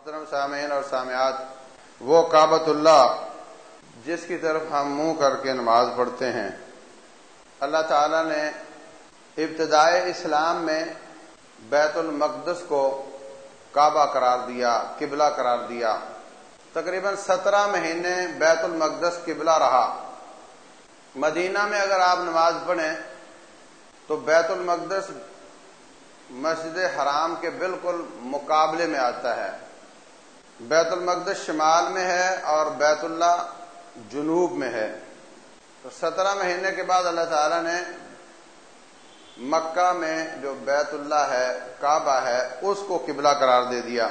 محترم سامعین اور سامعات، وہ کابت اللہ، جس کی طرف ہم منہ کر کے نماز پڑھتے ہیں۔ اللہ تعالی نے ابتدائے اسلام میں بیت المقدس کو کعبہ قرار دیا، قبلہ قرار دیا۔ تقریباً سترہ مہینے بیت المقدس قبلہ رہا۔ مدینہ میں اگر آپ نماز پڑھیں، تو بیت المقدس مسجد حرام کے بالکل مقابلے میں آتا ہے۔ بیت المقدس شمال میں ہے اور بیت اللہ جنوب میں ہے۔ تو سترہ مہینے کے بعد اللہ تعالی نے مکہ میں جو بیت اللہ ہے، کعبہ ہے، اس کو قبلہ قرار دے دیا۔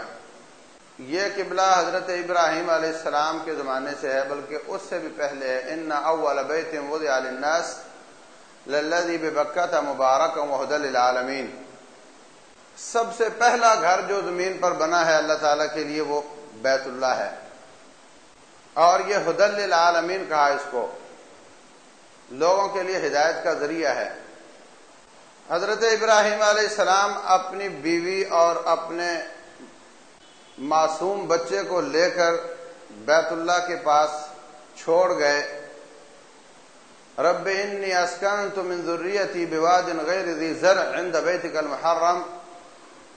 یہ قبلہ حضرت ابراہیم علیہ السلام کے زمانے سے ہے، بلکہ اس سے بھی پہلے ہے۔ ان اول بیت وضع للناس مبارک وحد للعالمین۔ سب سے پہلا گھر جو زمین پر بنا ہے اللہ تعالیٰ کے لیے، وہ بیت اللہ ہے۔ اور یہ حدل للعالمین کہا اس کو۔ لوگوں کے لیے ہدایت کا ذریعہ ہے۔ حضرت ابراہیم علیہ السلام اپنی بیوی اور اپنے معصوم بچے کو لے کر بیت اللہ کے پاس چھوڑ گئے۔ رب انی اسکن تو منظوریتی بواد غیر ذی زر عند بیتک المحرم۔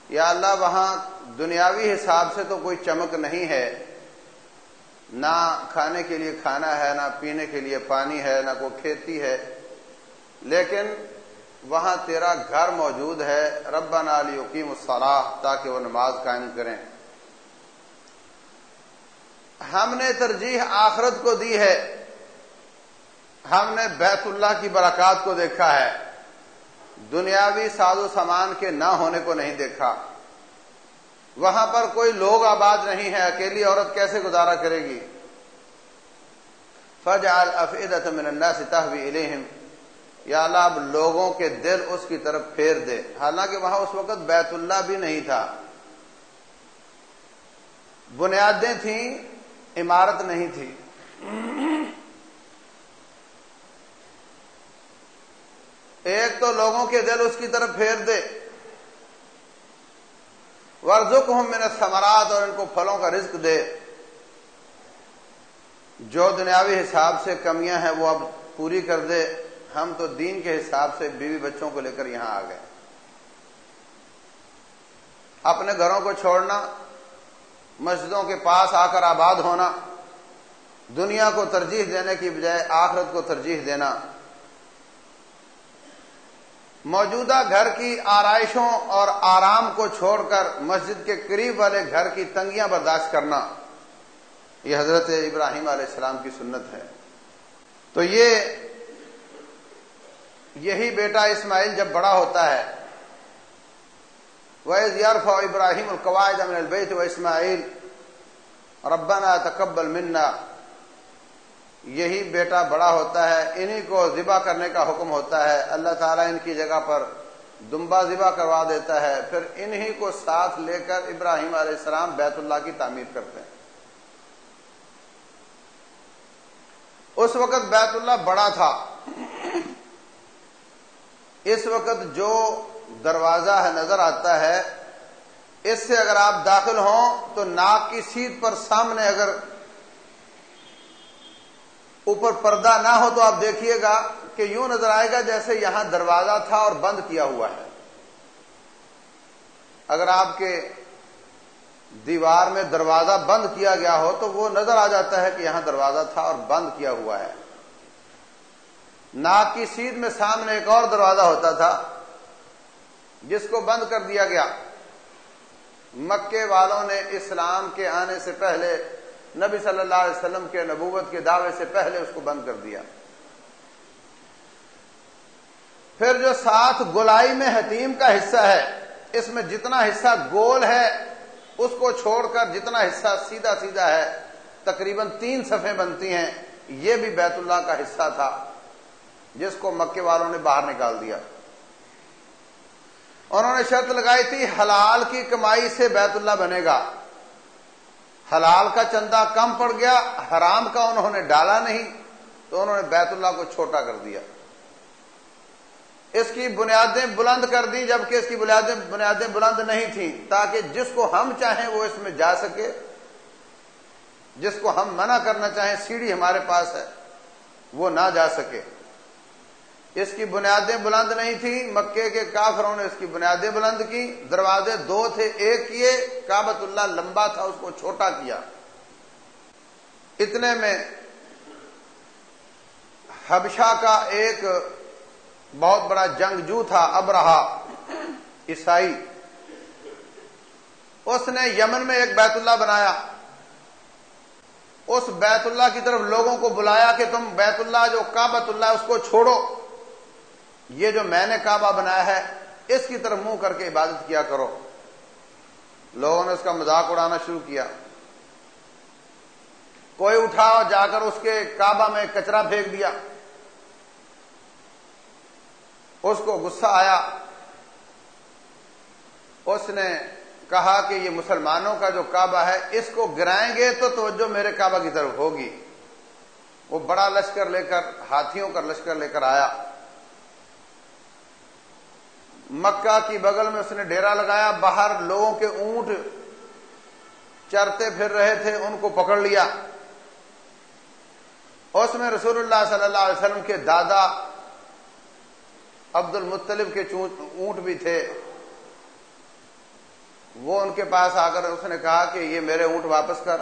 یا اللہ، وہاں دنیاوی حساب سے تو کوئی چمک نہیں ہے۔ نہ کھانے کے لیے کھانا ہے، نہ پینے کے لیے پانی ہے، نہ کوئی کھیتی ہے۔ لیکن وہاں تیرا گھر موجود ہے۔ رب علی یقیم الصلاح تاکہ وہ نماز قائم کریں۔ ہم نے ترجیح آخرت کو دی ہے۔ ہم نے بیت اللہ کی برکات کو دیکھا ہے۔ دنیاوی ساز و سامان کے نہ ہونے کو نہیں دیکھا۔ وہاں پر کوئی لوگ آباد نہیں ہے اکیلی عورت کیسے گزارا کرے گی؟ فج الفید من الناس تهوی الیہم۔ یا اللہ، اب لوگوں کے دل اس کی طرف پھیر دے۔ حالانکہ وہاں اس وقت بیت اللہ بھی نہیں تھا۔ بنیادیں تھیں، عمارت نہیں تھی۔ ایک تو لوگوں کے دل اس کی طرف پھیر دے۔ ورزک ہوں میں نے اور ان کو پھلوں کا رزق دے۔ جو دنیاوی حساب سے کمیاں ہیں وہ اب پوری کر دے۔ ہم تو دین کے حساب سے بیوی بچوں کو لے کر یہاں آ گئے۔ اپنے گھروں کو چھوڑنا، مسجدوں کے پاس آ کر آباد ہونا، دنیا کو ترجیح دینے کی بجائے آخرت کو ترجیح دینا۔ موجودہ گھر کی آرائشوں اور آرام کو چھوڑ کر مسجد کے قریب والے گھر کی تنگیاں برداشت کرنا، یہ حضرت ابراہیم علیہ السلام کی سنت ہے۔ تو یہ، یہی بیٹا اسماعیل جب بڑا ہوتا ہے ویز یارف ابراہیم القواعد من البیت و اسماعیل، ربنا تقبل منا۔ یہی بیٹا بڑا ہوتا ہے، انہی کو ذبح کرنے کا حکم ہوتا ہے۔ اللہ تعالیٰ ان کی جگہ پر دمبا ذبح کروا دیتا ہے۔ پھر انہی کو ساتھ لے کر ابراہیم علیہ السلام بیت اللہ کی تعمیر کرتے ہیں۔ اس وقت بیت اللہ بڑا تھا۔ اس وقت جو دروازہ ہے، نظر آتا ہے، اس سے اگر آپ داخل ہوں تو ناک کی سیٹ پر سامنے اگر اوپر پردہ نہ ہو تو آپ دیکھیے گا کہ یوں نظر آئے گا جیسے یہاں دروازہ تھا اور بند کیا ہوا ہے۔ اگر آپ کے دیوار میں دروازہ بند کیا گیا ہو تو وہ نظر آ جاتا ہے کہ یہاں دروازہ تھا اور بند کیا ہوا ہے۔ ناک کی سیدھ میں سامنے ایک اور دروازہ ہوتا تھا، جس کو بند کر دیا گیا۔ مکے والوں نے اسلام کے آنے سے پہلے نبی صلی اللہ علیہ وسلم کے نبوت کے دعوے سے پہلے اس کو بند کر دیا۔ پھر جو ساتھ گولائی میں حتیم کا حصہ ہے، اس میں جتنا حصہ گول ہے، اس کو چھوڑ کر جتنا حصہ سیدھا سیدھا ہے، تقریباً تین صفحے بنتی ہیں۔ یہ بھی بیت اللہ کا حصہ تھا، جس کو مکے والوں نے باہر نکال دیا۔ انہوں نے شرط لگائی تھی، حلال کی کمائی سے بیت اللہ بنے گا۔ حلال کا چندہ کم پڑ گیا، حرام کا انہوں نے ڈالا نہیں، تو انہوں نے بیت اللہ کو چھوٹا کر دیا۔ اس کی بنیادیں بلند کر دی، جبکہ اس کی بنیادیں بنیادیں بلند نہیں تھیں، تاکہ جس کو ہم چاہیں وہ اس میں جا سکے۔ جس کو ہم منع کرنا چاہیں، سیڑھی ہمارے پاس ہے، وہ نہ جا سکے۔ اس کی بنیادیں بلند نہیں تھی مکے کے کافروں نے اس کی بنیادیں بلند کی۔ دروازے دو تھے، ایک کیے کابت اللہ لمبا تھا، اس کو چھوٹا کیا۔ اتنے میں حبشہ کا ایک بہت بڑا جنگجو تھا اب رہا عیسائی۔ اس نے یمن میں ایک بیت اللہ بنایا۔ اس بیت اللہ کی طرف لوگوں کو بلایا کہ تم بیت اللہ جو کابت اللہ اس کو چھوڑو۔ یہ جو میں نے کعبہ بنایا ہے، اس کی طرف منہ کر کے عبادت کیا کرو۔ لوگوں نے اس کا مذاق اڑانا شروع کیا۔ کوئی اٹھا جا کر اس کے کعبہ میں کچرا پھینک دیا۔ اس کو غصہ آیا۔ اس نے کہا کہ یہ مسلمانوں کا جو کعبہ ہے، اس کو گرائیں گے تو توجہ میرے کعبہ کی طرف ہوگی۔ وہ بڑا لشکر لے کر، ہاتھیوں کا لشکر لے کر آیا۔ مکہ کی بغل میں اس نے ڈیرا لگایا، باہر لوگوں کے اونٹ چرتے پھر رہے تھے، ان کو پکڑ لیا۔ اس میں رسول اللہ صلی اللہ علیہ وسلم کے دادا عبد المطلب کے اونٹ بھی تھے۔ وہ ان کے پاس آ کر اس نے کہا کہ یہ میرے اونٹ واپس کر۔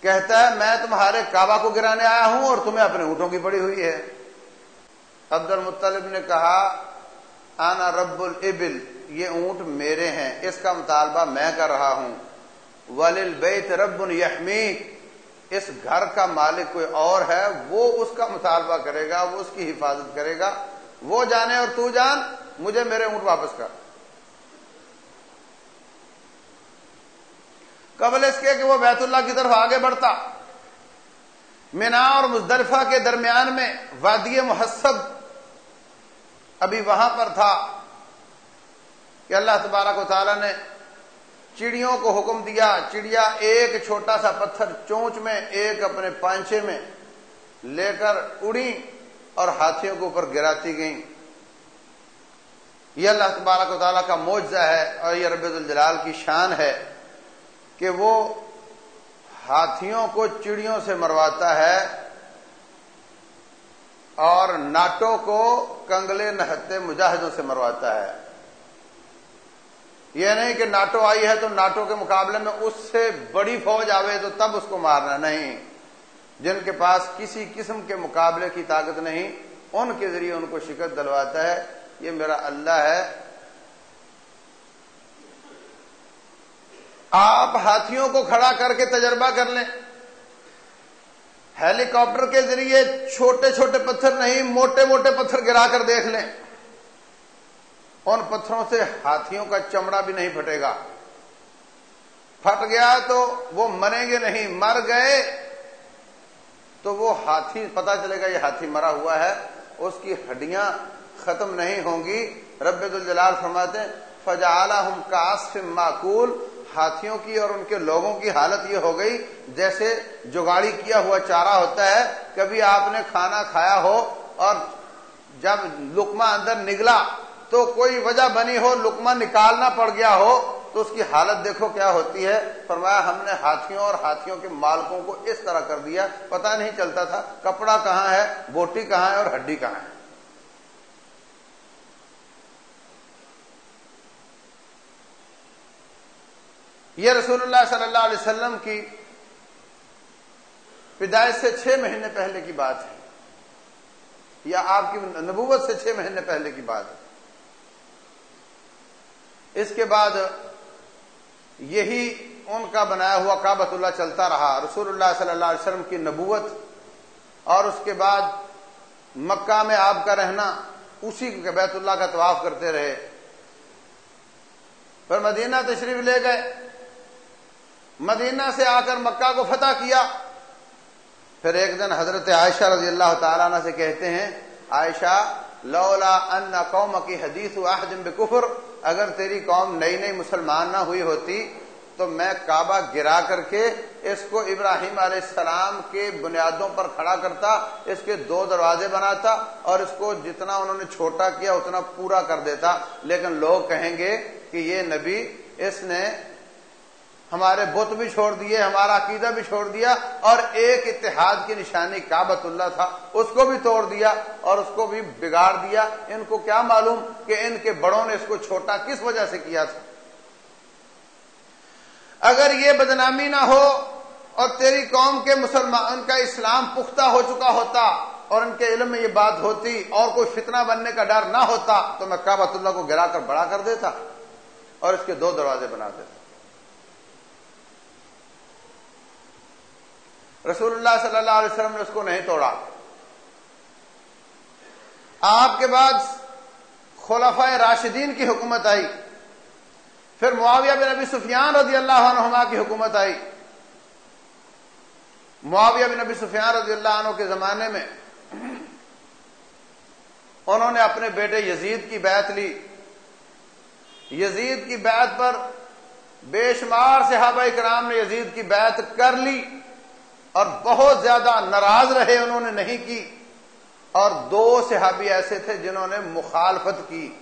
کہتا ہے، میں تمہارے کعبہ کو گرانے آیا ہوں اور تمہیں اپنے اونٹوں کی پڑی ہوئی ہے۔ عبد المطلب نے کہا آنا رب البل یہ اونٹ میرے ہیں، اس کا مطالبہ میں کر رہا ہوں۔ ولل بیت رب یحمی اس گھر کا مالک کوئی اور ہے، وہ اس کا مطالبہ کرے گا، وہ اس کی حفاظت کرے گا۔ وہ جانے اور تو جان، مجھے میرے اونٹ واپس کر۔ قبل اس کے کہ وہ بیت اللہ کی طرف آگے بڑھتا۔ مینا اور مزدرفہ کے درمیان میں وادی محسب ابھی وہاں پر تھا کہ اللہ تبارک و تعالی نے چڑیوں کو حکم دیا، چڑیا ایک چھوٹا سا پتھر چونچ میں، ایک اپنے پانچے میں لے کر اڑی اور ہاتھیوں کے اوپر گراتی گئیں۔ یہ اللہ تبارک و تعالیٰ کا معجزہ ہے اور یہ رب الجلال کی شان ہے کہ وہ ہاتھیوں کو چڑیوں سے مرواتا ہے۔ اور ناٹو کو کنگلے نہتے مجاہدوں سے مرواتا ہے۔ یہ نہیں کہ ناٹو آئی ہے تو ناٹو کے مقابلے میں اس سے بڑی فوج آوے تو تب اس کو مارنا، نہیں۔ جن کے پاس کسی قسم کے مقابلے کی طاقت نہیں، ان کے ذریعے ان کو شکست دلواتا ہے۔ یہ میرا اللہ ہے۔ آپ ہاتھیوں کو کھڑا کر کے تجربہ کر لیں۔ ہیلی کاپٹر کے ذریعے چھوٹے چھوٹے پتھر نہیں، موٹے موٹے پتھر گرا کر دیکھ لیں۔ ان پتھروں سے ہاتھیوں کا چمڑا بھی نہیں پھٹے گا۔ پھٹ گیا تو وہ مریں گے نہیں، مر گئے تو وہ ہاتھی پتا چلے گا یہ ہاتھی مرا ہوا ہے، اس کی ہڈیاں ختم نہیں ہوں گی۔ رب الجلال فرماتے فجا ہم معقول ہاتھیوں کی اور ان کے لوگوں کی حالت یہ ہو گئی جیسے جگاڑی کیا ہوا چارہ ہوتا ہے، کبھی آپ نے کھانا کھایا ہو اور جب لکما اندر نگلا تو کوئی وجہ بنی ہو لکما نکالنا پڑ گیا ہو تو اس کی حالت دیکھو کیا ہوتی ہے۔ فرمایا، ہم نے ہاتھیوں اور ہاتھیوں کے مالکوں کو اس طرح کر دیا پتا نہیں چلتا تھا کپڑا کہاں ہے، بوٹی کہاں ہے اور ہڈی کہاں ہے۔ یہ رسول اللہ صلی اللہ علیہ وسلم کی پیدائش سے چھ مہینے پہلے کی بات ہے۔ یا آپ کی نبوت سے چھ مہینے پہلے کی بات ہے۔ اس کے بعد یہی ان کا بنایا ہوا کابت اللہ چلتا رہا۔ رسول اللہ صلی اللہ علیہ وسلم کی نبوت اور اس کے بعد مکہ میں آپ کا رہنا، اسی بیت اللہ کا طواف کرتے رہے۔ پھر مدینہ تشریف لے گئے۔ مدینہ سے آ کر مکہ کو فتح کیا۔ پھر ایک دن حضرت عائشہ رضی اللہ تعالیٰ عنہ سے کہتے ہیں، عائشہ، لولا ان قوم کی حدیث واحد بکفر، اگر تیری قوم نئی نئی مسلمان نہ ہوئی ہوتی تو میں کعبہ گرا کر کے اس کو ابراہیم علیہ السلام کے بنیادوں پر کھڑا کرتا، اس کے دو دروازے بناتا اور اس کو جتنا انہوں نے چھوٹا کیا اتنا پورا کر دیتا۔ لیکن لوگ کہیں گے کہ یہ نبی اس نے ہمارے بت بھی چھوڑ دیے، ہمارا عقیدہ بھی چھوڑ دیا اور ایک اتحاد کی نشانی کابت اللہ تھا، اس کو بھی توڑ دیا اور اس کو بھی بگاڑ دیا۔ ان کو کیا معلوم کہ ان کے بڑوں نے اس کو چھوٹا کس وجہ سے کیا تھا؟ اگر یہ بدنامی نہ ہو اور تیری قوم کے مسلمان کا اسلام پختہ ہو چکا ہوتا اور ان کے علم میں یہ بات ہوتی اور کوئی فتنہ بننے کا ڈر نہ ہوتا تو میں کابت اللہ کو گرا کر بڑا کر دیتا اور اس کے دو دروازے بنا دیتا۔ رسول اللہ صلی اللہ علیہ وسلم نے اس کو نہیں توڑا۔ آپ کے بعد خلفۂ راشدین کی حکومت آئی۔ پھر معاویہ بن نبی سفیان رضی اللہ عنہما کی حکومت آئی۔ معاویہ بن نبی سفیان رضی اللہ عنہ کے زمانے میں انہوں نے اپنے بیٹے یزید کی بیعت لی۔ یزید کی بیعت پر بے شمار صحابہ کرام نے یزید کی بیعت کر لی۔ اور بہت زیادہ ناراض رہے انہوں نے نہیں کی اور دو صحابی ایسے تھے جنہوں نے مخالفت کی۔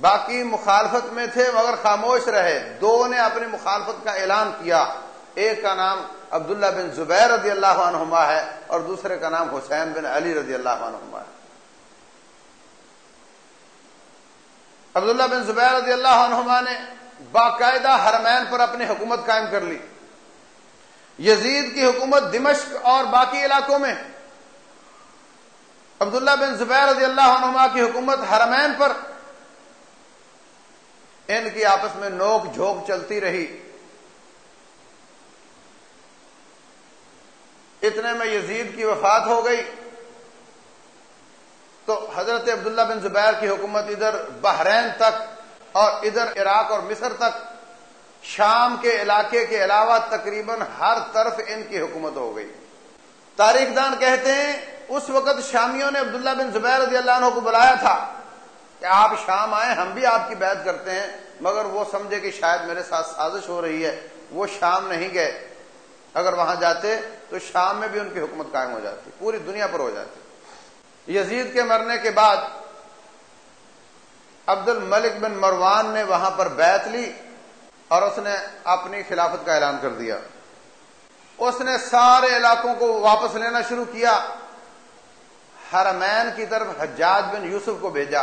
باقی مخالفت میں تھے مگر خاموش رہے۔ دو نے اپنی مخالفت کا اعلان کیا۔ ایک کا نام عبداللہ بن زبیر رضی اللہ عنہما ہے اور دوسرے کا نام حسین بن علی رضی اللہ عنہما ہے۔ عبداللہ بن زبیر رضی اللہ عنہما نے باقاعدہ حرمین پر اپنی حکومت قائم کر لی۔ یزید کی حکومت دمشق اور باقی علاقوں میں۔ عبداللہ بن زبیر رضی اللہ عنہما کی حکومت حرمین پر۔ ان کی آپس میں نوک جھوک چلتی رہی۔ اتنے میں یزید کی وفات ہو گئی۔ تو حضرت عبداللہ بن زبیر کی حکومت ادھر بحرین تک اور ادھر عراق اور مصر تک۔ شام کے علاقے کے علاوہ تقریباً ہر طرف ان کی حکومت ہو گئی۔ تاریخ دان کہتے ہیں، اس وقت شامیوں نے عبداللہ بن زبیر رضی اللہ عنہ کو بلایا تھا کہ آپ شام آئے ہم بھی آپ کی بیعت کرتے ہیں، مگر وہ سمجھے کہ شاید میرے ساتھ سازش ہو رہی ہے، وہ شام نہیں گئے۔ اگر وہاں جاتے تو شام میں بھی ان کی حکومت قائم ہو جاتی، پوری دنیا پر ہو جاتی۔ یزید کے مرنے کے بعد عبد الملک بن مروان نے وہاں پر بیعت لی۔ اور اس نے اپنی خلافت کا اعلان کر دیا۔ اس نے سارے علاقوں کو واپس لینا شروع کیا۔ حرمین کی طرف حجاج بن یوسف کو بھیجا۔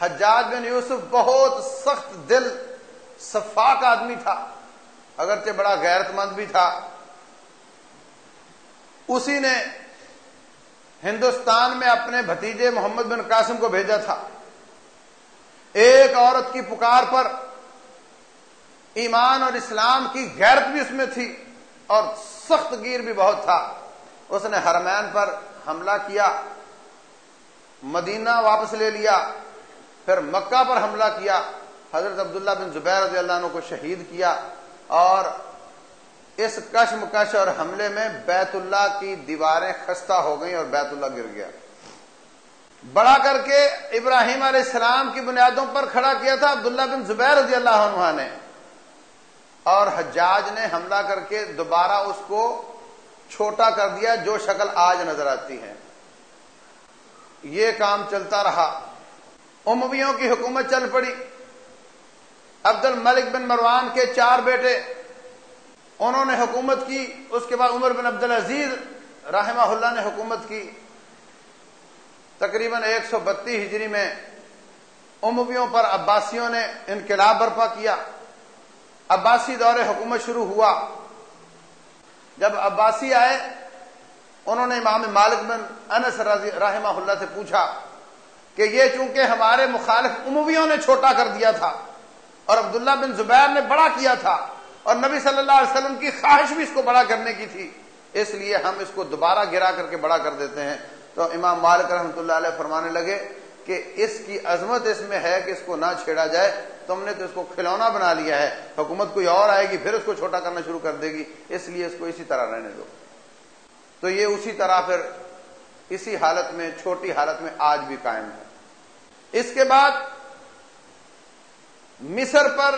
حجاج بن یوسف بہت سخت دل صفاق آدمی تھا، اگرچہ بڑا غیرت مند بھی تھا۔ اسی نے ہندوستان میں اپنے بھتیجے محمد بن قاسم کو بھیجا تھا۔ ایک عورت کی پکار پر ایمان اور اسلام کی غیرت بھی اس میں تھی اور سخت گیر بھی بہت تھا۔ اس نے حرمین پر حملہ کیا، مدینہ واپس لے لیا، پھر مکہ پر حملہ کیا۔ حضرت عبداللہ بن زبیر رضی اللہ عنہ کو شہید کیا اور اس کشم کش اور حملے میں بیت اللہ کی دیواریں خستہ ہو گئیں اور بیت اللہ گر گیا۔ بڑا کر کے ابراہیم علیہ السلام کی بنیادوں پر کھڑا کیا تھا، عبداللہ بن زبیر رضی اللہ عنہ نے۔ اور حجاج نے حملہ کر کے دوبارہ اس کو چھوٹا کر دیا جو شکل آج نظر آتی ہے۔ یہ کام چلتا رہا۔ امویوں کی حکومت چل پڑی۔ عبد الملک بن مروان کے چار بیٹے، انہوں نے حکومت کی، اس کے بعد عمر بن عبد العزیز رحمہ اللہ نے حکومت کی۔ تقریباً ایک سو بتیس ہجری میں امویوں پر عباسیوں نے انقلاب برپا کیا۔ عباسی دور حکومت شروع ہوا۔ جب عباسی آئے، انہوں نے امام مالک بن انس رحمہ اللہ سے پوچھا کہ یہ چونکہ ہمارے مخالف عمویوں نے چھوٹا کر دیا تھا اور عبداللہ بن زبیر نے بڑا کیا تھا اور نبی صلی اللہ علیہ وسلم کی خواہش بھی اس کو بڑا کرنے کی تھی، اس لیے ہم اس کو دوبارہ گرا کر کے بڑا کر دیتے ہیں۔ تو امام مالک رحمۃ اللہ علیہ فرمانے لگے کہ اس کی عظمت اس میں ہے کہ اس کو نہ چھیڑا جائے۔ تم نے تو اس کو کھلونا بنا لیا ہے، حکومت کوئی اور آئے گی، پھر اس کو چھوٹا کرنا شروع کر دے گی، اس لیے اس کو اسی طرح رہنے دو۔ تو یہ اسی طرح پھر اسی حالت میں، چھوٹی حالت میں آج بھی قائم ہے۔ اس کے بعد مصر پر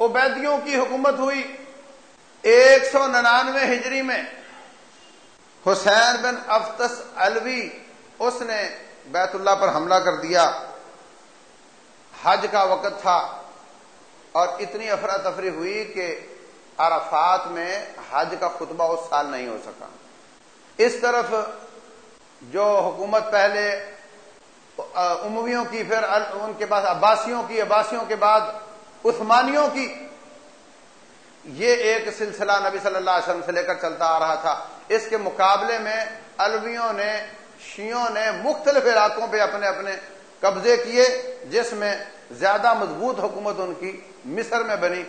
عبیدیوں کی حکومت ہوئی۔ ایک سو ننانوے ہجری میں حسین بن افتس الوی اس نے بیت اللہ پر حملہ کر دیا۔ حج کا وقت تھا اور اتنی افراتفری ہوئی کہ عرفات میں حج کا خطبہ اس سال نہیں ہو سکا۔ اس طرف جو حکومت پہلے امویوں کی، پھر ان کے پاس عباسیوں کی، عباسیوں کے بعد عثمانیوں کی، یہ ایک سلسلہ نبی صلی اللہ علیہ وسلم سے لے کر چلتا آ رہا تھا۔ اس کے مقابلے میں الویوں نے شیوں نے مختلف علاقوں پہ اپنے اپنے قبضے کیے جس میں زیادہ مضبوط حکومت ان کی مصر میں بنی۔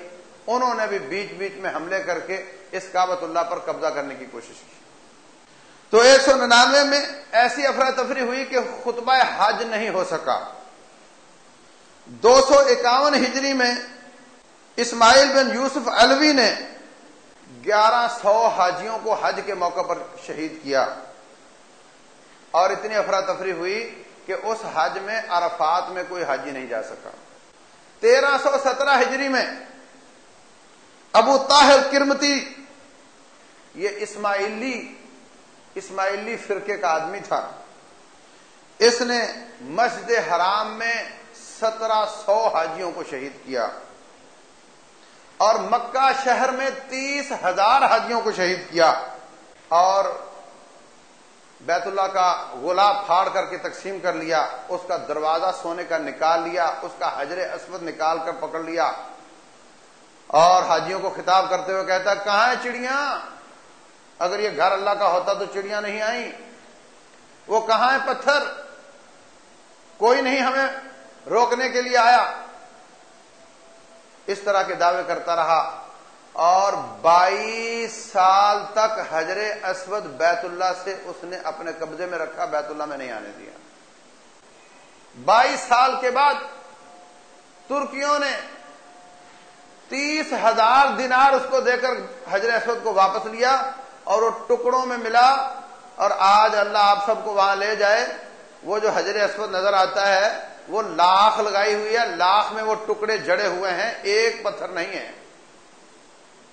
انہوں نے بھی بیچ بیچ میں حملے کر کے اس کابت اللہ پر قبضہ کرنے کی کوشش کی۔ تو ایک سو ننانوے میں ایسی افراتفری ہوئی کہ خطبہ حج نہیں ہو سکا۔ دو سو اکاون ہجری میں اسماعیل بن یوسف الوی نے گیارہ سو حاجیوں کو حج کے موقع پر شہید کیا۔ اور اتنی افراتفری ہوئی کہ اس حج میں عرفات میں کوئی حاجی نہیں جا سکا۔ تیرہ سو سترہ ہجری میں ابو طاہر کرمتی، یہ اسماعیلی اسماعیلی فرقے کا آدمی تھا۔ اس نے مسجد حرام میں سترہ سو حاجیوں کو شہید کیا۔ اور مکہ شہر میں تیس ہزار حاجیوں کو شہید کیا۔ اور بیت اللہ کا گلاب پھاڑ کر کے تقسیم کر لیا، اس کا دروازہ سونے کا نکال لیا، اس کا حجر اسود نکال کر پکڑ لیا۔ اور حاجیوں کو خطاب کرتے ہوئے کہتا، کہاں ہے چڑیاں؟ اگر یہ گھر اللہ کا ہوتا تو چڑیاں نہیں آئیں۔ وہ کہاں ہے پتھر؟ کوئی نہیں ہمیں روکنے کے لیے آیا۔ اس طرح کے دعوے کرتا رہا۔ اور بائیس سال تک حجر اسود بیت اللہ سے اس نے اپنے قبضے میں رکھا، بیت اللہ میں نہیں آنے دیا۔ بائیس سال کے بعد ترکیوں نے تیس ہزار دینار اس کو دے کر حجر اسود کو واپس لیا اور وہ ٹکڑوں میں ملا اور آج اللہ آپ سب کو وہاں لے جائے۔ وہ جو حجر اسود نظر آتا ہے، وہ لاکھ لگائی ہوئی ہے۔ لاکھ میں وہ ٹکڑے جڑے ہوئے ہیں، ایک پتھر نہیں ہے۔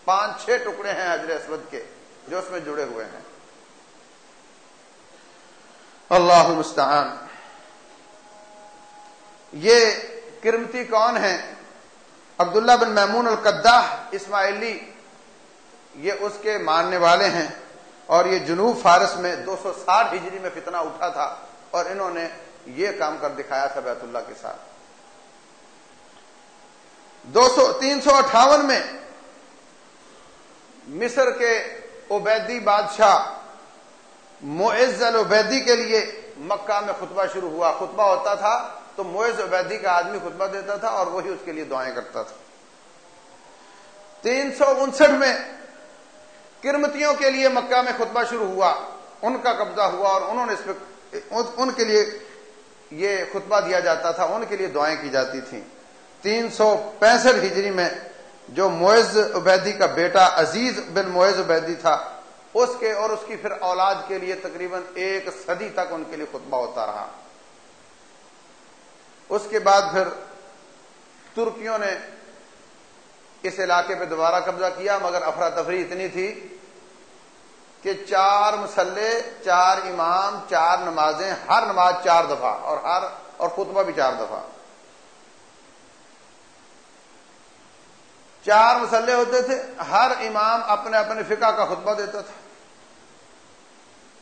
پانچ چھ ٹکڑے ہیں حجر اسود کے جو اس میں جڑے ہوئے ہیں۔ اللہ مستعان یہ کرمتی کون ہے عبداللہ بن محمون القدہ اسماعیلی، یہ اس کے ماننے والے ہیں اور یہ جنوب فارس میں دو سو ساٹھ ہجری میں فتنہ اٹھا تھا اور انہوں نے یہ کام کر دکھایا تھا بیت اللہ کے ساتھ۔ دو سو، تین سو اٹھاون میں مصر کے عبیدی بادشاہ معز العبیدی کے لیے مکہ میں خطبہ شروع ہوا۔ خطبہ ہوتا تھا تو معز عبیدی کا آدمی خطبہ دیتا تھا اور وہی اس کے لیے دعائیں کرتا تھا۔ تین سو انسٹھ میں کرمتیوں کے لیے مکہ میں خطبہ شروع ہوا۔ ان کا قبضہ ہوا اور انہوں نے اس پہ ان کے لیے یہ خطبہ دیا جاتا تھا۔ ان کے لیے دعائیں کی جاتی تھیں۔ تین سو پینسٹھ ہجری میں جو معز عبیدی کا بیٹا عزیز بن معز عبیدی تھا، اس کے اور اس کی پھر اولاد کے لیے تقریباً ایک صدی تک ان کے لیے خطبہ ہوتا رہا۔ اس کے بعد پھر ترکیوں نے اس علاقے پہ دوبارہ قبضہ کیا، مگر افراتفری اتنی تھی کہ چار مسلح، چار امام، چار نمازیں، ہر نماز چار دفعہ اور ہر اور خطبہ بھی چار دفعہ۔ چار مسلح ہوتے تھے، ہر امام اپنے اپنے فقہ کا خطبہ دیتا تھا۔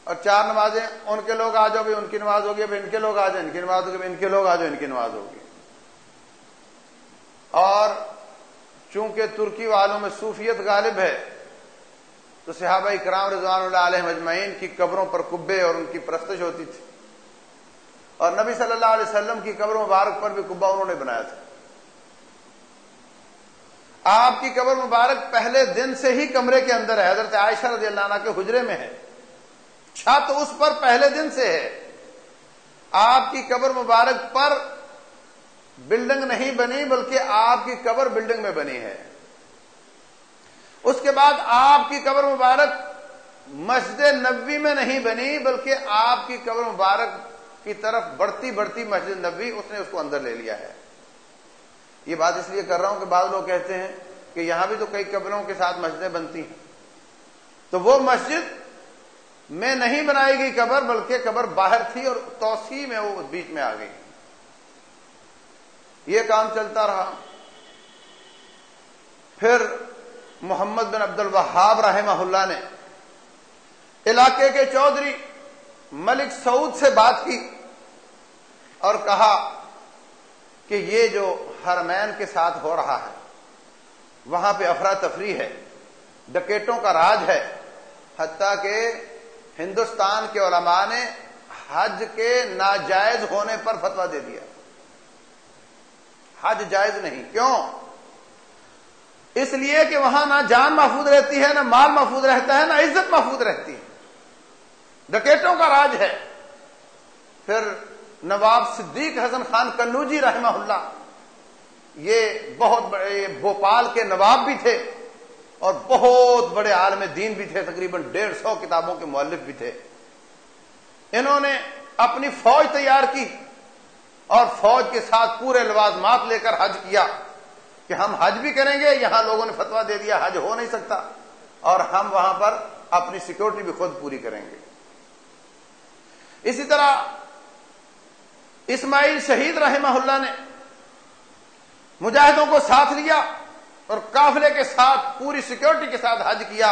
اور چار نمازیں، ان کے لوگ آ جاؤ بھی ان کی نماز ہوگی، اب ان کے لوگ آ جائیں، ان کی نماز ہوگی ان کے لوگ آ جاؤ، ان کی نماز ہوگی۔ اور چونکہ ترکی والوں میں صوفیت غالب ہے، تو صحابہ کرام رضوان اللہ علیہ مجمعین کی قبروں پر کبے اور ان کی پرستش ہوتی تھی۔ اور نبی صلی اللہ علیہ وسلم کی قبر مبارک پر بھی کبا انہوں نے بنایا تھا۔ آپ کی قبر مبارک پہلے دن سے ہی کمرے کے اندر ہے۔ حضرت عائشہ رضی اللہ عنہ کے حجرے میں ہے۔ چھت اس پر پہلے دن سے ہے۔ آپ کی قبر مبارک پر بلڈنگ نہیں بنی، بلکہ آپ کی قبر بلڈنگ میں بنی ہے۔ اس کے بعد آپ کی قبر مبارک مسجد نبوی میں نہیں بنی، بلکہ آپ کی قبر مبارک کی طرف بڑھتی بڑھتی مسجد نبوی اس نے اس کو اندر لے لیا ہے۔ یہ بات اس لیے کر رہا ہوں کہ بعض لوگ کہتے ہیں کہ یہاں بھی تو کئی قبروں کے ساتھ مسجدیں بنتی ہیں۔ تو وہ مسجد میں نہیں بنائی گئی قبر، بلکہ قبر باہر تھی اور توسیع میں وہ بیچ میں آ گئی۔ یہ کام چلتا رہا۔ پھر محمد بن عبد الوہاب رحمہ اللہ نے علاقے کے چودھری ملک سعود سے بات کی اور کہا کہ یہ جو ہرمین کے ساتھ ہو رہا ہے۔ وہاں پہ افراتفری ہے۔ ڈکیٹوں کا راج ہے۔ حتیٰ کہ ہندوستان کے علماء نے حج کے ناجائز ہونے پر فتوا دے دیا۔ حج جائز نہیں۔ کیوں؟ اس لیے کہ وہاں نہ جان محفوظ رہتی ہے، نہ مال محفوظ رہتا ہے، نہ عزت محفوظ رہتی ہے۔ ڈکیٹوں کا راج ہے۔ پھر نواب صدیق حسن خان کنوجی رحمہ اللہ یہ بہت بڑے بھوپال کے نواب بھی تھے اور بہت بڑے عالم دین بھی تھے، تقریباً ڈیڑھ سو کتابوں کے مؤلف بھی تھے۔ انہوں نے اپنی فوج تیار کی اور فوج کے ساتھ پورے لوازمات لے کر حج کیا کہ ہم حج بھی کریں گے، یہاں لوگوں نے فتوا دے دیا، حج ہو نہیں سکتا اور ہم وہاں پر اپنی سیکورٹی بھی خود پوری کریں گے۔ اسی طرح اسماعیل شہید رحمہ اللہ نے مجاہدوں کو ساتھ لیا اور قافلے کے ساتھ پوری سیکورٹی کے ساتھ حج کیا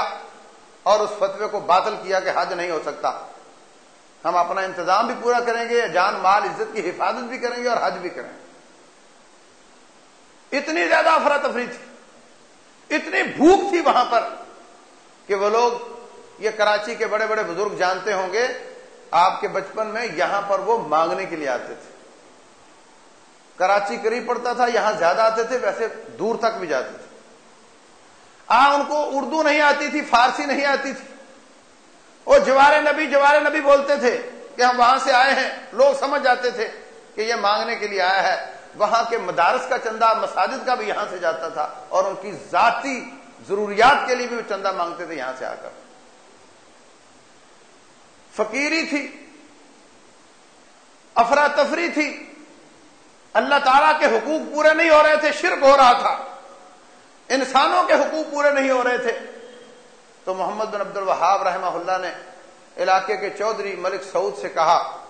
اور اس فتوے کو باطل کیا کہ حج نہیں ہو سکتا۔ ہم اپنا انتظام بھی پورا کریں گے، جان، مال، عزت کی حفاظت بھی کریں گے اور حج بھی کریں گے۔ اتنی زیادہ افراتفری تھی، اتنی بھوک تھی وہاں پر کہ وہ لوگ یہ کراچی کے بڑے بڑے بزرگ جانتے ہوں گے، آپ کے بچپن میں یہاں پر وہ مانگنے کے لیے آتے تھے۔ کراچی قریب پڑتا تھا، یہاں زیادہ آتے تھے، ویسے دور تک بھی جاتے تھے۔ آ، ان کو اردو نہیں آتی تھی، فارسی نہیں آتی تھی۔ وہ جوار نبی جوار نبی بولتے تھے کہ ہم وہاں سے آئے ہیں۔ لوگ سمجھ جاتے تھے کہ یہ مانگنے کے لیے آیا ہے۔ وہاں کے مدارس کا چندہ، مساجد کا بھی یہاں سے جاتا تھا اور ان کی ذاتی ضروریات کے لیے بھی وہ چندہ مانگتے تھے یہاں سے آ کر۔ فقیری تھی، افراتفری تھی۔ اللہ تعالی کے حقوق پورے نہیں ہو رہے تھے، شرک ہو رہا تھا۔ انسانوں کے حقوق پورے نہیں ہو رہے تھے۔ تو محمد بن عبد الوہاب رحمہ اللہ نے علاقے کے چودھری ملک سعود سے کہا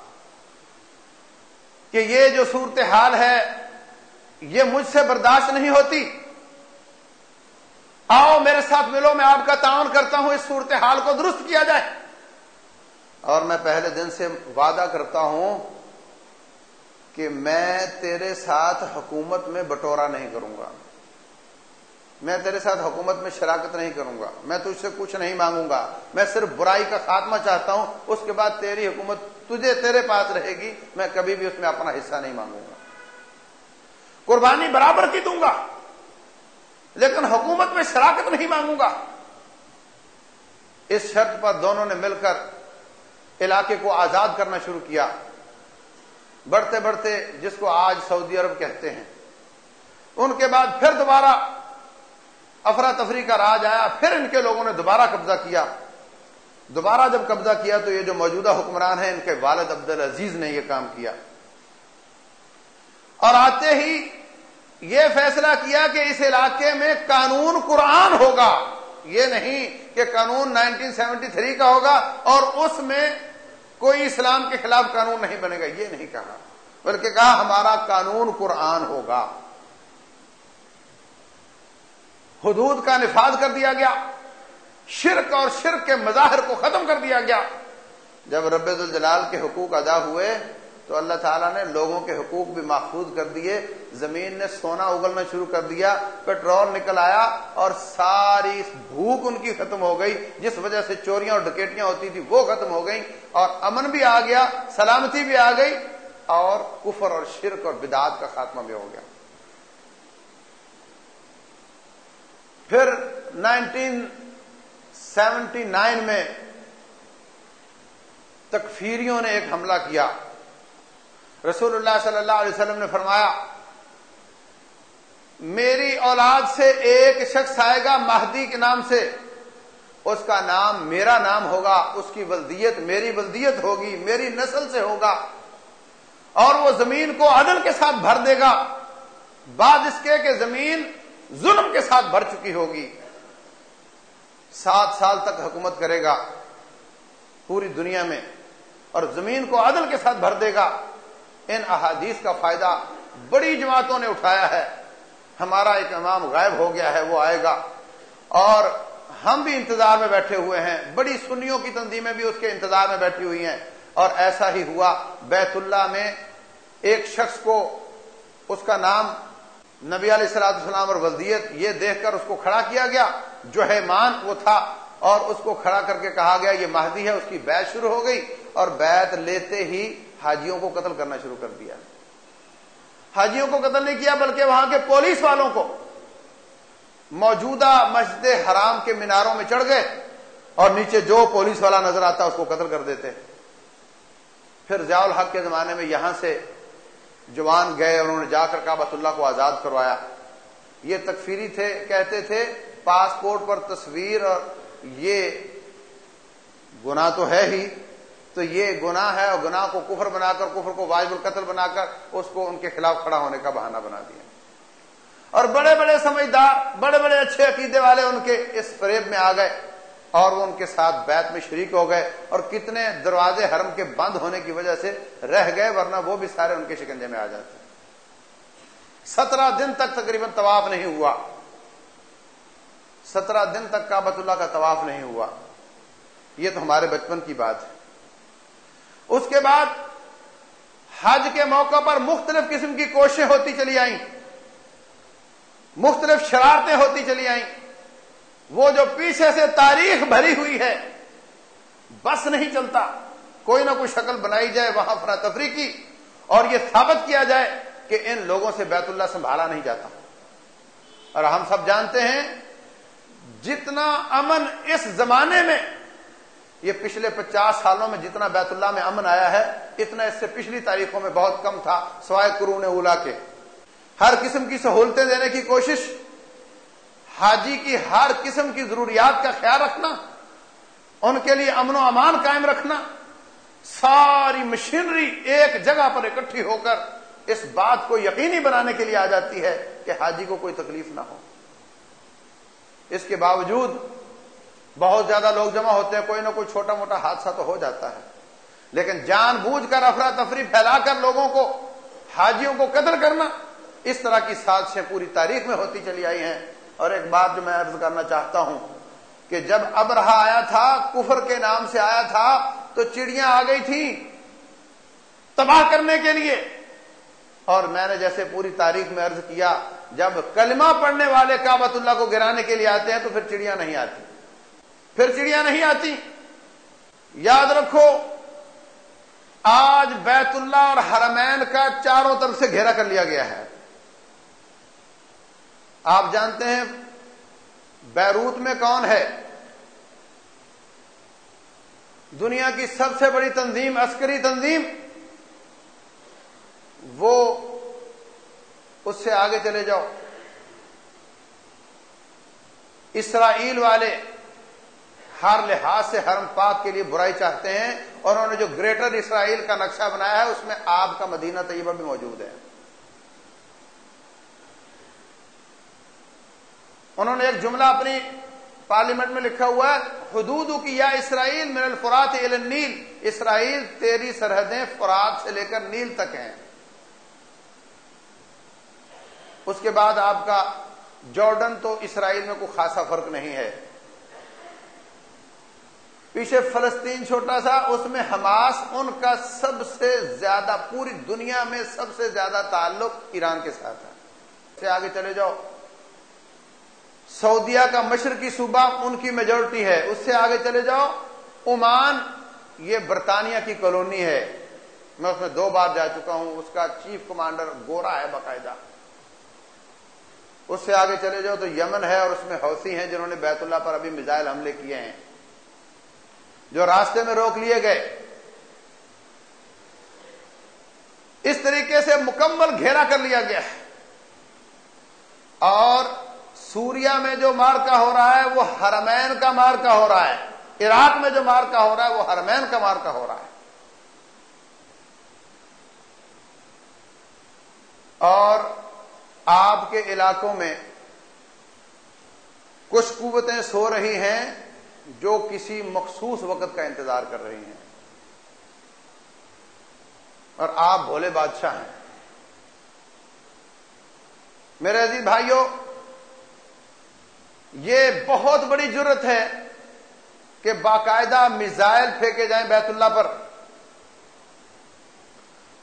کہ یہ جو صورتحال ہے، یہ مجھ سے برداشت نہیں ہوتی۔ آؤ میرے ساتھ ملو، میں آپ کا تعاون کرتا ہوں، اس صورتحال کو درست کیا جائے۔ اور میں پہلے دن سے وعدہ کرتا ہوں کہ میں تیرے ساتھ حکومت میں بٹورا نہیں کروں گا۔ میں تیرے ساتھ حکومت میں شراکت نہیں کروں گا۔ میں تجھ سے کچھ نہیں مانگوں گا۔ میں صرف برائی کا خاتمہ چاہتا ہوں۔ اس کے بعد تیری حکومت تجھے تیرے پاس رہے گی۔ میں کبھی بھی اس میں اپنا حصہ نہیں مانگوں گا۔ قربانی برابر کی دوں گا، لیکن حکومت میں شراکت نہیں مانگوں گا۔ اس شرط پر دونوں نے مل کر علاقے کو آزاد کرنا شروع کیا۔ بڑھتے بڑھتے جس کو آج سعودی عرب کہتے ہیں۔ ان کے بعد پھر دوبارہ افراتفری کا راج آیا، پھر ان کے لوگوں نے دوبارہ قبضہ کیا۔ دوبارہ جب قبضہ کیا تو یہ جو موجودہ حکمران ہیں، ان کے والد عبد العزیز نے یہ کام کیا۔ اور آتے ہی یہ فیصلہ کیا کہ اس علاقے میں قانون قرآن ہوگا۔ یہ نہیں کہ قانون 1973 کا ہوگا اور اس میں کوئی اسلام کے خلاف قانون نہیں بنے گا، یہ نہیں کہا۔ بلکہ کہا، ہمارا قانون قرآن ہوگا۔ حدود کا نفاذ کر دیا گیا۔ شرک اور شرک کے مظاہر کو ختم کر دیا گیا۔ جب رب الجلال کے حقوق ادا ہوئے تو اللہ تعالیٰ نے لوگوں کے حقوق بھی محفوظ کر دیے، زمین نے سونا اگلنا شروع کر دیا، پیٹرول نکل آیا اور ساری بھوک ان کی ختم ہو گئی، جس وجہ سے چوریاں اور ڈکیٹیاں ہوتی تھی وہ ختم ہو گئی اور امن بھی آ گیا، سلامتی بھی آ گئی اور کفر اور شرک اور بدعات کا خاتمہ بھی ہو گیا۔ پھر نائنٹین سیونٹی نائن میں تکفیریوں نے ایک حملہ کیا۔ رسول اللہ صلی اللہ علیہ وسلم نے فرمایا، میری اولاد سے ایک شخص آئے گا مہدی کے نام سے، اس کا نام میرا نام ہوگا، اس کی ولدیت میری ولدیت ہوگی، میری نسل سے ہوگا، اور وہ زمین کو عدل کے ساتھ بھر دے گا۔ بعد اس کے کہ زمین ظلم کے ساتھ بھر چکی ہوگی۔ سات سال تک حکومت کرے گا پوری دنیا میں، اور زمین کو عدل کے ساتھ بھر دے گا۔ ان احادیث کا فائدہ بڑی جماعتوں نے اٹھایا ہے۔ ہمارا ایک امام غائب ہو گیا ہے، وہ آئے گا۔ اور ہم بھی انتظار میں بیٹھے ہوئے ہیں۔ بڑی سنیوں کی تنظیمیں بھی اس کے انتظار میں بیٹھی ہوئی ہیں۔ اور ایسا ہی ہوا، بیت اللہ میں ایک شخص کو اس کا نام نبی علیہ السلاط السلام اور وزیت یہ دیکھ کر اس کو کھڑا کیا گیا۔ جو ہے مان وہ تھا اور اس کو کھڑا کر کے کہا گیا، یہ مہدی ہے، اس کی بیت شروع ہو گئی۔ اور بیت لیتے ہی حاجیوں کو قتل کرنا شروع کر دیا۔ حاجیوں کو قتل نہیں کیا بلکہ وہاں کے پولیس والوں کو۔ موجودہ مسجد حرام کے میناروں میں چڑھ گئے اور نیچے جو پولیس والا نظر آتا اس کو قتل کر دیتے۔ پھر ضیاء الحق کے زمانے میں یہاں سے جوان گئے اور انہوں نے جا کر کابت اللہ کو آزاد کروایا۔ یہ تکفیری تھے، کہتے تھے، پاسپورٹ پر تصویر اور یہ گناہ تو ہے ہی۔ تو یہ گناہ ہے اور گناہ کو کفر بنا کر، کفر کو واجب القتل بنا کر، اس کو ان کے خلاف کھڑا ہونے کا بہانہ بنا دیا۔ اور بڑے بڑے سمجھدار، بڑے بڑے اچھے عقیدے والے ان کے اس فریب میں آ گئے اور وہ ان کے ساتھ بیت میں شریک ہو گئے اور کتنے دروازے حرم کے بند ہونے کی وجہ سے رہ گئے، ورنہ وہ بھی سارے ان کے شکنجے میں آ جاتے۔ سترہ دن تک تقریباً طواف نہیں ہوا۔ سترہ دن تک کابت اللہ کا طواف نہیں ہوا۔ یہ تو ہمارے بچپن کی بات ہے۔ اس کے بعد حج کے موقع پر مختلف قسم کی کوششیں ہوتی چلی آئیں۔ مختلف شرارتیں ہوتی چلی آئیں۔ وہ جو پیچھے سے تاریخ بھری ہوئی ہے، بس نہیں چلتا۔ کوئی نہ کوئی شکل بنائی جائے، وہاں افراتفری کی۔ اور یہ ثابت کیا جائے کہ ان لوگوں سے بیت اللہ سنبھالا نہیں جاتا۔ اور ہم سب جانتے ہیں، جتنا امن اس زمانے میں یہ پچھلے پچاس سالوں میں جتنا بیت اللہ میں امن آیا ہے، اتنا اس سے پچھلی تاریخوں میں بہت کم تھا، سوائے قرون اولا کے۔ ہر قسم کی سہولتیں دینے کی کوشش، حاجی کی ہر قسم کی ضروریات کا خیال رکھنا، ان کے لیے امن و امان قائم رکھنا، ساری مشینری ایک جگہ پر اکٹھی ہو کر اس بات کو یقینی بنانے کے لیے آ جاتی ہے کہ حاجی کو کوئی تکلیف نہ ہو۔ اس کے باوجود بہت زیادہ لوگ جمع ہوتے ہیں، کوئی نہ کوئی چھوٹا موٹا حادثہ تو ہو جاتا ہے۔ لیکن جان بوجھ کر افراتفری پھیلا کر لوگوں کو، حاجیوں کو قتل کرنا، اس طرح کی سازشیں پوری تاریخ میں ہوتی چلی آئی ہیں۔ اور ایک بات جو میں عرض کرنا چاہتا ہوں کہ جب اب رہا آیا تھا، کفر کے نام سے آیا تھا، تو چڑیاں آ گئی تھیں تباہ کرنے کے لیے۔ اور میں نے جیسے پوری تاریخ میں عرض کیا، جب کلمہ پڑھنے والے کابت اللہ کو گرانے کے لیے آتے ہیں، تو پھر چڑیاں نہیں آتی۔ پھر چڑیاں نہیں آتی۔ یاد رکھو، آج بیت اللہ اور حرمین کا چاروں طرف سے گھیرا کر لیا گیا ہے۔ آپ جانتے ہیں بیروت میں کون ہے؟ دنیا کی سب سے بڑی تنظیم، عسکری تنظیم، وہ اس سے آگے چلے جاؤ۔ اسرائیل والے ہر لحاظ سے حرم پاک کے لیے برائی چاہتے ہیں اور انہوں نے جو گریٹر اسرائیل کا نقشہ بنایا ہے، اس میں آپ کا مدینہ طیبہ بھی موجود ہے۔ انہوں نے ایک جملہ اپنی پارلیمنٹ میں لکھا ہوا ہے حدود کی یا اسرائیل من الفرات نیل اسرائیل تیری سرحدیں فرات سے لے کر نیل تک ہیں۔ اس کے بعد آپ کا جارڈن تو اسرائیل میں کوئی خاصا فرق نہیں ہے۔ پیچھے فلسطین چھوٹا سا، اس میں حماس ان کا سب سے زیادہ، پوری دنیا میں سب سے زیادہ تعلق ایران کے ساتھ ہے۔ سے آگے چلے جاؤ۔ سعودیہ کا مشرقی صوبہ ان کی میجورٹی ہے۔ اس سے آگے چلے جاؤ۔ عمان، یہ برطانیہ کی کالونی ہے۔ میں اس میں دو بار جا چکا ہوں۔ اس کا چیف کمانڈر گورا ہے باقاعدہ۔ اس سے آگے چلے جاؤ تو یمن ہے اور اس میں حوثی ہیں جنہوں نے بیت اللہ پر ابھی میزائل حملے کیے ہیں۔ جو راستے میں روک لیے گئے۔ اس طریقے سے مکمل گھیرا کر لیا گیا۔ ہے اور سوریا میں جو مارکا ہو رہا ہے، وہ ہرمین کا مارکا ہو رہا ہے۔ عراق میں جو مارکا ہو رہا ہے، وہ ہرمین کا مارکا ہو رہا ہے۔ اور آپ کے علاقوں میں کچھ قوتیں سو رہی ہیں۔ جو کسی مخصوص وقت کا انتظار کر رہی ہیں۔ اور آپ بھولے بادشاہ ہیں۔ میرے عزیز بھائیوں یہ بہت بڑی ضرورت ہے کہ باقاعدہ میزائل پھینکے جائیں بیت اللہ پر۔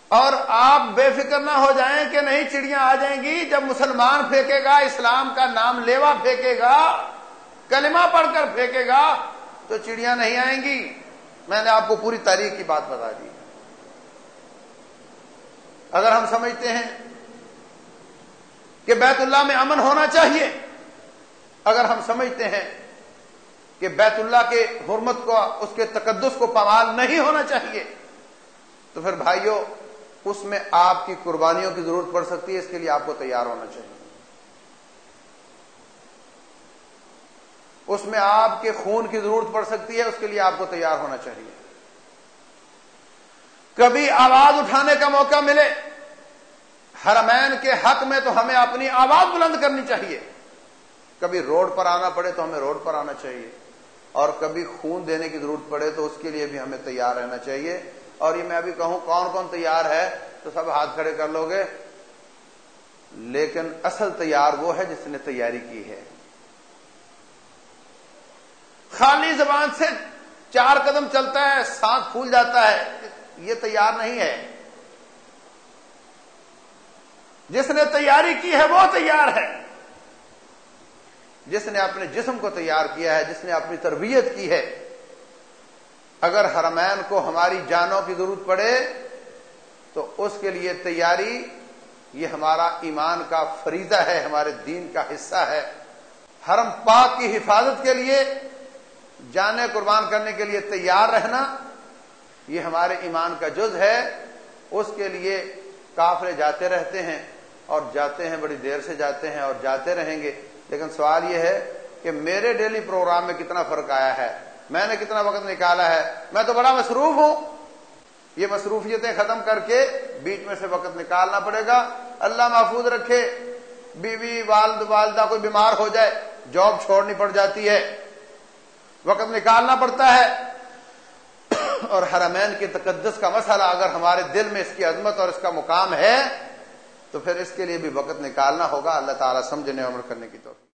اور آپ بے فکر نہ ہو جائیں کہ نہیں چڑیاں آ جائیں گی، جب مسلمان پھینکے گا، اسلام کا نام لیوا پھینکے گا۔ کلمہ پڑھ کر پھینکے گا تو چڑیاں نہیں آئیں گی۔ میں نے آپ کو پوری تاریخ کی بات بتا دی۔ اگر ہم سمجھتے ہیں کہ بیت اللہ میں امن ہونا چاہیے، اگر ہم سمجھتے ہیں کہ بیت اللہ کے حرمت کو، اس کے تقدس کو پمال نہیں ہونا چاہیے، تو پھر بھائیوں اس میں آپ کی قربانیوں کی ضرورت پڑ سکتی ہے، اس کے لیے آپ کو تیار ہونا چاہیے۔ اس میں آپ کے خون کی ضرورت پڑ سکتی ہے، اس کے لیے آپ کو تیار ہونا چاہیے۔ کبھی آواز اٹھانے کا موقع ملے، حرمین کے حق میں تو ہمیں اپنی آواز بلند کرنی چاہیے۔ کبھی روڈ پر آنا پڑے تو ہمیں روڈ پر آنا چاہیے۔ اور کبھی خون دینے کی ضرورت پڑے تو اس کے لیے بھی ہمیں تیار رہنا چاہیے۔ اور یہ میں ابھی کہوں، کون کون تیار ہے تو سب ہاتھ کھڑے کر لو گے۔ لیکن اصل تیار وہ ہے جس نے تیاری کی ہے۔ خالی زبان سے چار قدم چلتا ہے، سانس پھول جاتا ہے۔ یہ تیار نہیں ہے۔ جس نے تیاری کی ہے، وہ تیار ہے۔ جس نے اپنے جسم کو تیار کیا ہے، جس نے اپنی تربیت کی ہے۔ اگر حرمین کو ہماری جانوں کی ضرورت پڑے، تو اس کے لیے تیاری، یہ ہمارا ایمان کا فریضہ ہے، ہمارے دین کا حصہ ہے۔ حرم پاک کی حفاظت کے لیے جانے، قربان کرنے کے لیے تیار رہنا، یہ ہمارے ایمان کا جز ہے۔ اس کے لیے کافرے جاتے رہتے ہیں اور جاتے ہیں، بڑی دیر سے جاتے ہیں اور جاتے رہیں گے۔ لیکن سوال یہ ہے کہ میرے ڈیلی پروگرام میں کتنا فرق آیا ہے؟ میں نے کتنا وقت نکالا ہے؟ میں تو بڑا مصروف ہوں۔ یہ مصروفیتیں ختم کر کے بیچ میں سے وقت نکالنا پڑے گا۔ اللہ محفوظ رکھے، بیوی، والد، والدہ کوئی بیمار ہو جائے، جاب چھوڑنی پڑ جاتی ہے۔ وقت نکالنا پڑتا ہے۔ اور حرمین کے تقدس کا مسئلہ اگر ہمارے دل میں اس کی عظمت اور اس کا مقام ہے، تو پھر اس کے لیے بھی وقت نکالنا ہوگا۔ اللہ تعالیٰ سمجھنے عمر کرنے کی طور